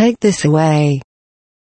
Take this away.